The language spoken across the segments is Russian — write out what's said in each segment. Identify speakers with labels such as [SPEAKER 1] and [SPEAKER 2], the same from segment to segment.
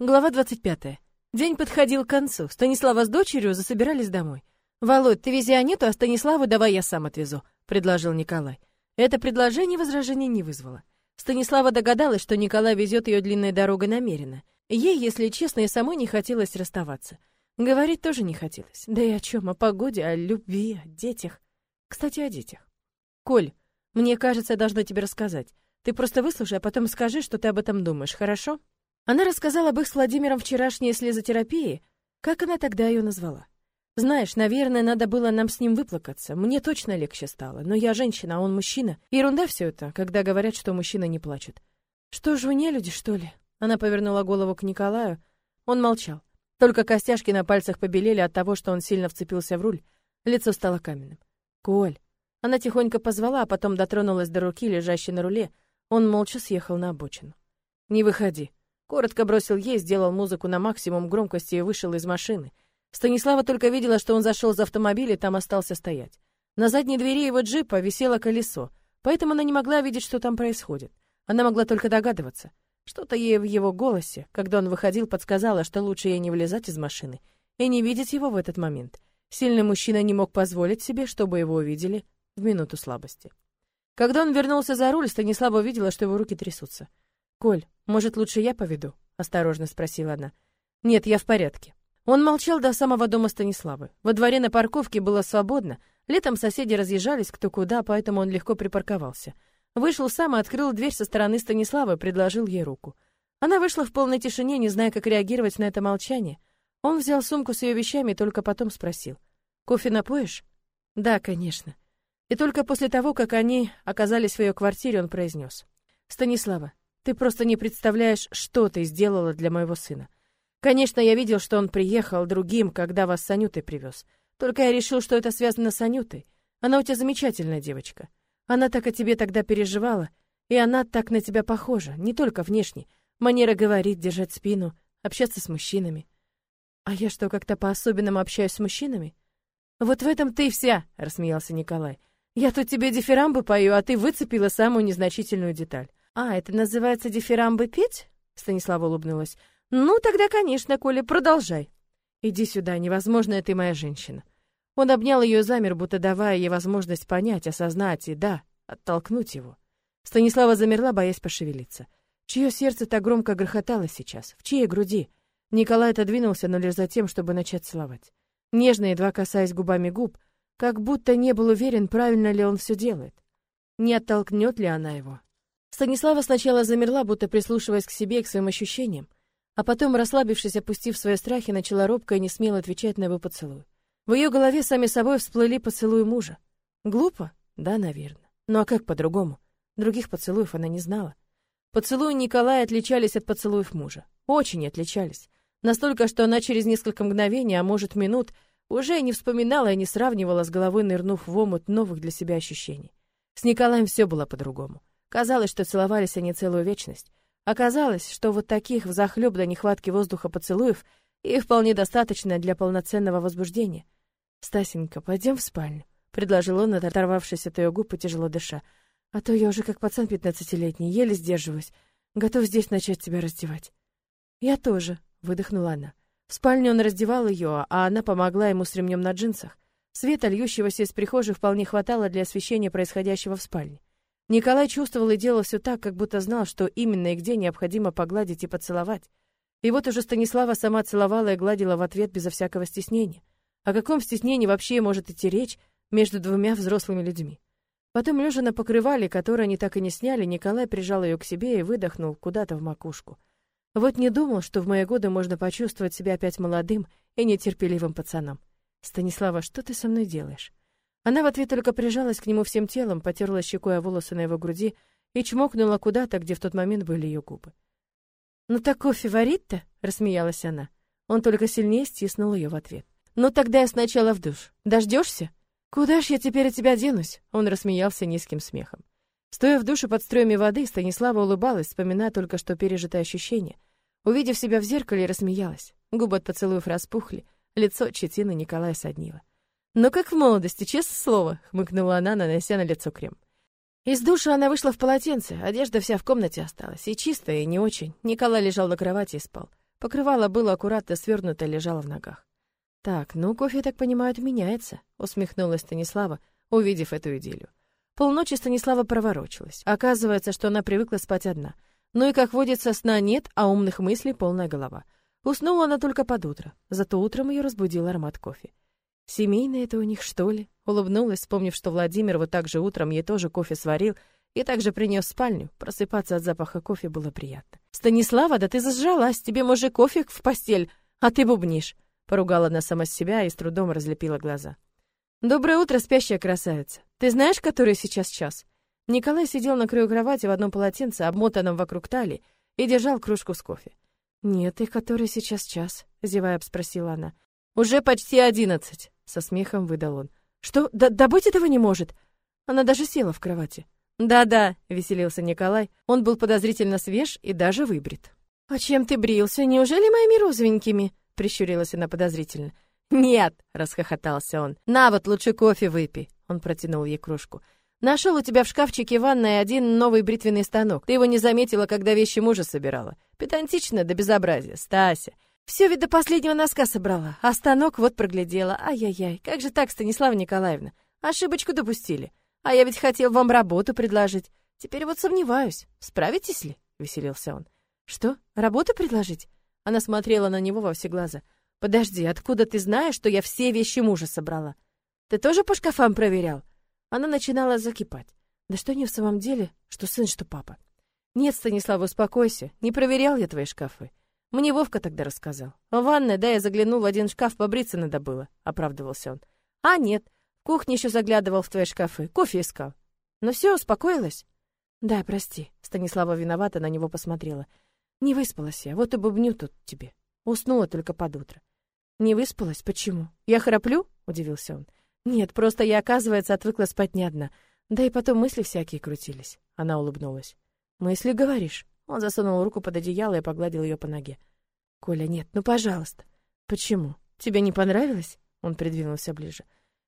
[SPEAKER 1] Глава 25. День подходил к концу. Станислава с дочерью засобирались домой. «Володь, ты вези Аниту, а Станиславу давай я сам отвезу», — предложил Николай. Это предложение возражений не вызвало. Станислава догадалась, что Николай везет ее длинной дорогой намеренно. Ей, если честно, и самой не хотелось расставаться. Говорить тоже не хотелось. Да и о чем? О погоде, о любви, о детях. Кстати, о детях. «Коль, мне кажется, я должна тебе рассказать. Ты просто выслушай, а потом скажи, что ты об этом думаешь, хорошо?» Она рассказала об их с Владимиром вчерашней слезотерапии, как она тогда ее назвала. Знаешь, наверное, надо было нам с ним выплакаться. Мне точно легче стало. Но я женщина, а он мужчина. Ерунда все это, когда говорят, что мужчина не плачет. Что ж вы не люди, что ли? Она повернула голову к Николаю. Он молчал. Только костяшки на пальцах побелели от того, что он сильно вцепился в руль. Лицо стало каменным. Коль. Она тихонько позвала, а потом дотронулась до руки, лежащей на руле. Он молча съехал на обочину. Не выходи. Коротко бросил ей, сделал музыку на максимум громкости и вышел из машины. Станислава только видела, что он зашел из автомобиля и там остался стоять. На задней двери его джипа висело колесо, поэтому она не могла видеть, что там происходит. Она могла только догадываться. Что-то ей в его голосе, когда он выходил, подсказало, что лучше ей не вылезать из машины и не видеть его в этот момент. Сильный мужчина не мог позволить себе, чтобы его увидели в минуту слабости. Когда он вернулся за руль, Станислава увидела, что его руки трясутся. «Коль, может, лучше я поведу?» — осторожно спросила она. «Нет, я в порядке». Он молчал до самого дома Станиславы. Во дворе на парковке было свободно. Летом соседи разъезжались кто куда, поэтому он легко припарковался. Вышел сам и открыл дверь со стороны Станиславы, предложил ей руку. Она вышла в полной тишине, не зная, как реагировать на это молчание. Он взял сумку с ее вещами и только потом спросил. «Кофе напоишь?» «Да, конечно». И только после того, как они оказались в ее квартире, он произнес. «Станислава, ты просто не представляешь, что ты сделала для моего сына. Конечно, я видел, что он приехал другим, когда вас с Анютой привез. Только я решил, что это связано с Анютой. Она у тебя замечательная девочка. Она так о тебе тогда переживала, и она так на тебя похожа, не только внешне. Манера говорить, держать спину, общаться с мужчинами. А я что, как-то по-особенному общаюсь с мужчинами? Вот в этом ты и вся, рассмеялся Николай. Я тут тебе дифирамбы пою, а ты выцепила самую незначительную деталь. «А, это называется дифирамбы петь?» Станислава улыбнулась. «Ну, тогда, конечно, Коля, продолжай». «Иди сюда, невозможно, ты моя женщина». Он обнял ее замер, будто давая ей возможность понять, осознать и, да, оттолкнуть его. Станислава замерла, боясь пошевелиться. Чье сердце так громко грохотало сейчас? В чьей груди? Николай отодвинулся, но лишь за тем, чтобы начать целовать. Нежно, едва касаясь губами губ, как будто не был уверен, правильно ли он все делает. Не оттолкнет ли она его? Станислава сначала замерла, будто прислушиваясь к себе и к своим ощущениям, а потом, расслабившись, опустив свои страхи, начала робко и не смело отвечать на его поцелуй. В ее голове сами собой всплыли поцелуи мужа. Глупо? Да, наверное. Ну а как по-другому? Других поцелуев она не знала. Поцелуи Николая отличались от поцелуев мужа. Очень отличались. Настолько, что она через несколько мгновений, а может минут, уже не вспоминала и не сравнивала с головой, нырнув в омут новых для себя ощущений. С Николаем все было по-другому. Казалось, что целовались они целую вечность. Оказалось, что вот таких взахлёб до нехватки воздуха поцелуев и вполне достаточно для полноценного возбуждения. «Стасенька, пойдем в спальню», — предложил он, оторвавшись от ее губ и тяжело дыша. «А то я уже как пацан пятнадцатилетний, еле сдерживаюсь. Готов здесь начать тебя раздевать». «Я тоже», — выдохнула она. В спальне он раздевал ее, а она помогла ему с ремнем на джинсах. Света, льющегося из прихожей, вполне хватало для освещения происходящего в спальне. Николай чувствовал и делал все так, как будто знал, что именно и где необходимо погладить и поцеловать. И вот уже Станислава сама целовала и гладила в ответ безо всякого стеснения. О каком стеснении вообще может идти речь между двумя взрослыми людьми? Потом, лежа на покрывале, которое они так и не сняли, Николай прижал ее к себе и выдохнул куда-то в макушку. Вот не думал, что в мои годы можно почувствовать себя опять молодым и нетерпеливым пацаном. Станислава, что ты со мной делаешь? Она в ответ только прижалась к нему всем телом, потерла щекой о волосы на его груди и чмокнула куда-то, где в тот момент были ее губы. «Ну так кофе варит-то?» — рассмеялась она. Он только сильнее стиснул ее в ответ. «Ну тогда я сначала в душ. Дождешься?» «Куда ж я теперь от тебя денусь?» Он рассмеялся низким смехом. Стоя в душе под струями воды, Станислава улыбалась, вспоминая только что пережитое ощущение. Увидев себя в зеркале, рассмеялась. Губы от поцелуев распухли, лицо Четины Николая соднило. «Ну как в молодости, честное слово», — хмыкнула она, нанося на лицо крем. Из душа она вышла в полотенце, одежда вся в комнате осталась, и чистая, и не очень. Николай лежал на кровати и спал. Покрывало было аккуратно свернуто, лежало в ногах. «Так, ну, кофе, так понимаю, отменяется», — усмехнулась Станислава, увидев эту идиллию. Полночи Станислава проворочилась. Оказывается, что она привыкла спать одна. Ну и, как водится, сна нет, а умных мыслей полная голова. Уснула она только под утро, зато утром ее разбудил аромат кофе. «Семейное это у них, что ли?» Улыбнулась, вспомнив, что Владимир вот так же утром ей тоже кофе сварил и также принес в спальню. Просыпаться от запаха кофе было приятно. «Станислава, да ты зажралась, тебе, может, кофе в постель, а ты бубнишь!» Поругала она сама себя и с трудом разлепила глаза. «Доброе утро, спящая красавица. Ты знаешь, который сейчас час?» Николай сидел на краю кровати в одном полотенце, обмотанном вокруг талии, и держал кружку с кофе. «Нет, и который сейчас час?» — зевая, спросила она. «Уже почти одиннадцать», — со смехом выдал он. «Что? Да, да быть этого не может!» Она даже села в кровати. «Да-да», — веселился Николай. Он был подозрительно свеж и даже выбрит. «А чем ты брился? Неужели моими розовенькими?» — прищурилась она подозрительно. «Нет!» — расхохотался он. «На вот, лучше кофе выпей!» Он протянул ей кружку. «Нашел у тебя в шкафчике ванной один новый бритвенный станок. Ты его не заметила, когда вещи мужа собирала. Педантично до безобразия. Стася. Все ведь до последнего носка собрала, а станок вот проглядела. Ай-яй-яй, как же так, Станислава Николаевна? Ошибочку допустили. А я ведь хотел вам работу предложить. Теперь вот сомневаюсь, справитесь ли?» — веселился он. «Что, работу предложить?» Она смотрела на него во все глаза. Подожди, откуда ты знаешь, что я все вещи мужа собрала? Ты тоже по шкафам проверял? Она начинала закипать. Да что не в самом деле, что сын, что папа. Нет, Станислав, успокойся. Не проверял я твои шкафы. Мне Вовка тогда рассказал. В ванной, да, я заглянул в один шкаф, побриться надо было, оправдывался он. А нет, в кухне еще заглядывал в твои шкафы, кофе искал. Но все, успокоилась? Да, прости. Станислава виновата на него посмотрела. Не выспалась я, вот и бубню тут тебе. Уснула только под утро. Не выспалась? Почему? Я храплю? удивился он. Нет, просто я, оказывается, отвыкла спать не одна. Да и потом мысли всякие крутились. Она улыбнулась. Мысли, говоришь? Он засунул руку под одеяло и погладил ее по ноге. Коля, нет, ну, пожалуйста. Почему? Тебе не понравилось? Он придвинулся ближе.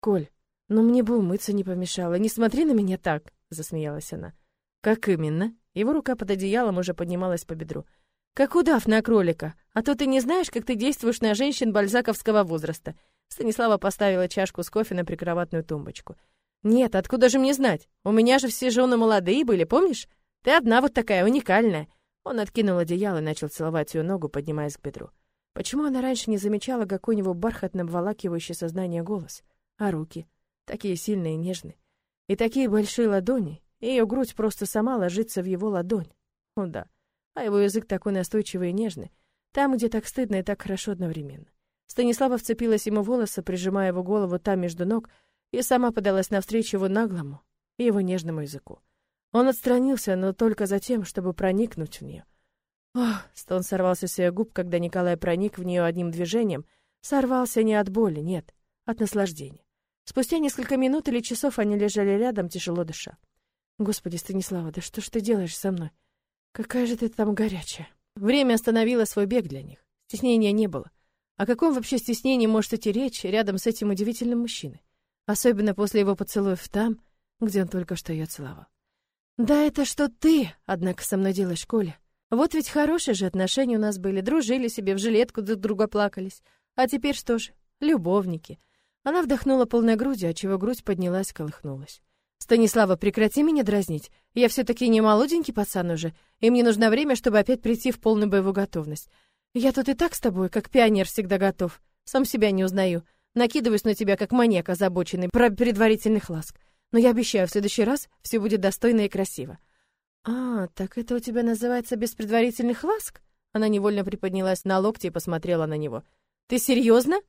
[SPEAKER 1] Коль, ну мне бы умыться не помешало. Не смотри на меня так, засмеялась она. Как именно? Его рука под одеялом уже поднималась по бедру. Как удав на кролика. А то ты не знаешь, как ты действуешь на женщин бальзаковского возраста. Станислава поставила чашку с кофе на прикроватную тумбочку. Нет, откуда же мне знать? У меня же все жены молодые были, помнишь? Ты одна вот такая уникальная. Он откинул одеяло и начал целовать ее ногу, поднимаясь к бедру. Почему она раньше не замечала, какой у него бархатно обволакивающий сознание голос? А руки? Такие сильные и нежные. И такие большие ладони. И ее грудь просто сама ложится в его ладонь. О да а его язык такой настойчивый и нежный, там, где так стыдно и так хорошо одновременно. Станислава вцепилась ему в волосы, прижимая его голову там между ног, и сама подалась навстречу его наглому и его нежному языку. Он отстранился, но только за тем, чтобы проникнуть в нее. Ох, стон сорвался с ее губ, когда Николай проник в нее одним движением, сорвался не от боли, нет, от наслаждения. Спустя несколько минут или часов они лежали рядом, тяжело дыша. Господи, Станислава, да что ж ты делаешь со мной? Какая же ты там горячая. Время остановило свой бег для них. Стеснения не было. О каком вообще стеснении может идти речь рядом с этим удивительным мужчиной? Особенно после его поцелуев там, где он только что ее целовал. Да это что ты, однако, со мной делаешь, Коля. Вот ведь хорошие же отношения у нас были, дружили себе, в жилетку друг друга плакались. А теперь что же? Любовники. Она вдохнула полной грудью, отчего грудь поднялась, колыхнулась. Станислава, прекрати меня дразнить. Я все-таки не молоденький пацан уже, и мне нужно время, чтобы опять прийти в полную боевую готовность. Я тут и так с тобой, как пионер, всегда готов. Сам себя не узнаю. Накидываюсь на тебя, как маньяк озабоченный, про предварительных ласк. Но я обещаю, в следующий раз все будет достойно и красиво. А, так это у тебя называется без предварительных ласк? Она невольно приподнялась на локти и посмотрела на него. Ты серьезно?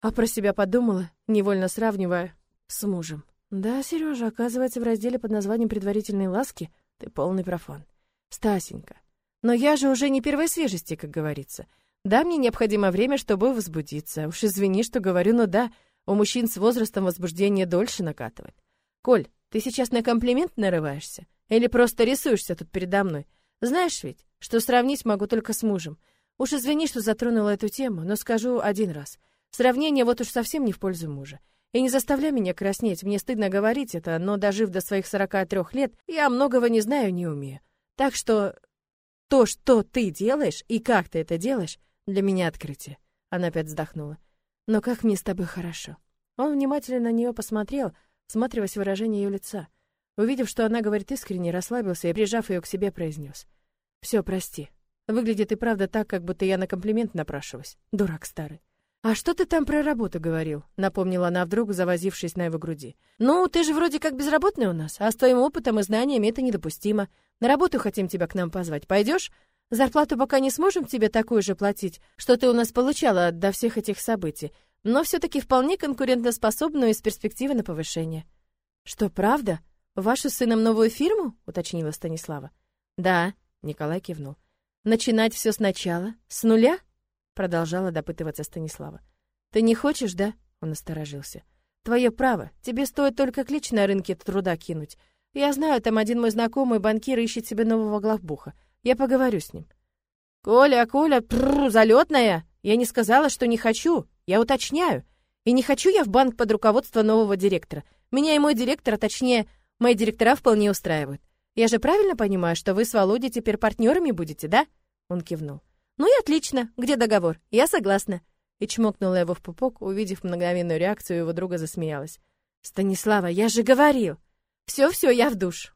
[SPEAKER 1] А про себя подумала, невольно сравнивая с мужем. Да, Сережа, оказывается, в разделе под названием «Предварительные ласки» ты полный профан. Стасенька, но я же уже не первой свежести, как говорится. Да, мне необходимо время, чтобы возбудиться. Уж извини, что говорю, но да, у мужчин с возрастом возбуждение дольше накатывает. Коль, ты сейчас на комплимент нарываешься? Или просто рисуешься тут передо мной? Знаешь ведь, что сравнить могу только с мужем. Уж извини, что затронула эту тему, но скажу один раз. Сравнение вот уж совсем не в пользу мужа. И не заставляй меня краснеть, мне стыдно говорить это, но дожив до своих 43 лет, я многого не знаю, не умею. Так что То, что ты делаешь и как ты это делаешь, для меня открытие. Она опять вздохнула. Но как мне с тобой хорошо. Он внимательно на нее посмотрел, всматриваясь в выражение ее лица. Увидев, что она говорит искренне, расслабился и, прижав ее к себе, произнес. «Все, прости. Выглядит и правда так, как будто я на комплимент напрашиваюсь. Дурак старый. «А что ты там про работу говорил?» — напомнила она вдруг, завозившись на его груди. «Ну, ты же вроде как безработный у нас, а с твоим опытом и знаниями это недопустимо. На работу хотим тебя к нам позвать. Пойдешь? Зарплату пока не сможем тебе такую же платить, что ты у нас получала до всех этих событий, но все-таки вполне конкурентоспособную и с перспективой на повышение». «Что, правда? Вашу сыном новую фирму?» — уточнила Станислава. «Да», — Николай кивнул. «Начинать все сначала? С нуля?» Продолжала допытываться Станислава. «Ты не хочешь, да?» Он насторожился. «Твое право. Тебе стоит только клич на рынке труда кинуть. Я знаю, там один мой знакомый банкир ищет себе нового главбуха. Я поговорю с ним». «Коля, Коля, прррр, залетная! Я не сказала, что не хочу. Я уточняю. И не хочу я в банк под руководство нового директора. Меня и мой директор, а точнее, мои директора вполне устраивают. Я же правильно понимаю, что вы с Володей теперь партнерами будете, да?» Он кивнул. «Ну и отлично. Где договор? Я согласна». И чмокнула его в пупок, увидев мгновенную реакцию, его друга засмеялась. «Станислава, я же говорил!» «Все-все, я в душ!»